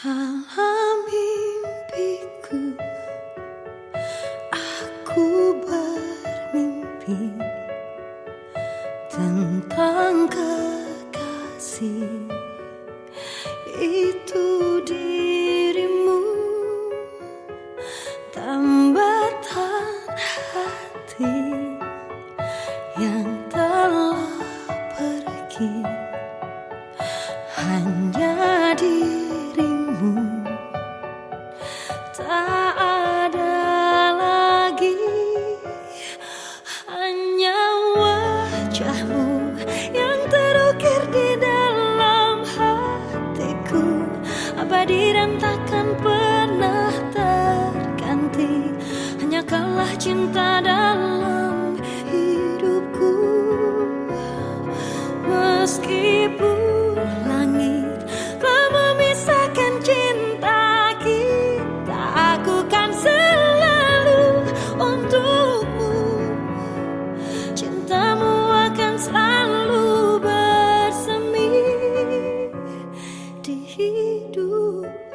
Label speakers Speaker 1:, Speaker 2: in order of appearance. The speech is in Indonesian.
Speaker 1: Dalam Aku bermimpi Tentang kekasih. Itu dirimu Tambatan hati Yang telah pergi. Hanya dirimu cinta dalam hidupku. Meskipun langit telah memisahkan cinta kita Aku kan selalu untukmu. Cintamu akan selalu bersemi di hidupku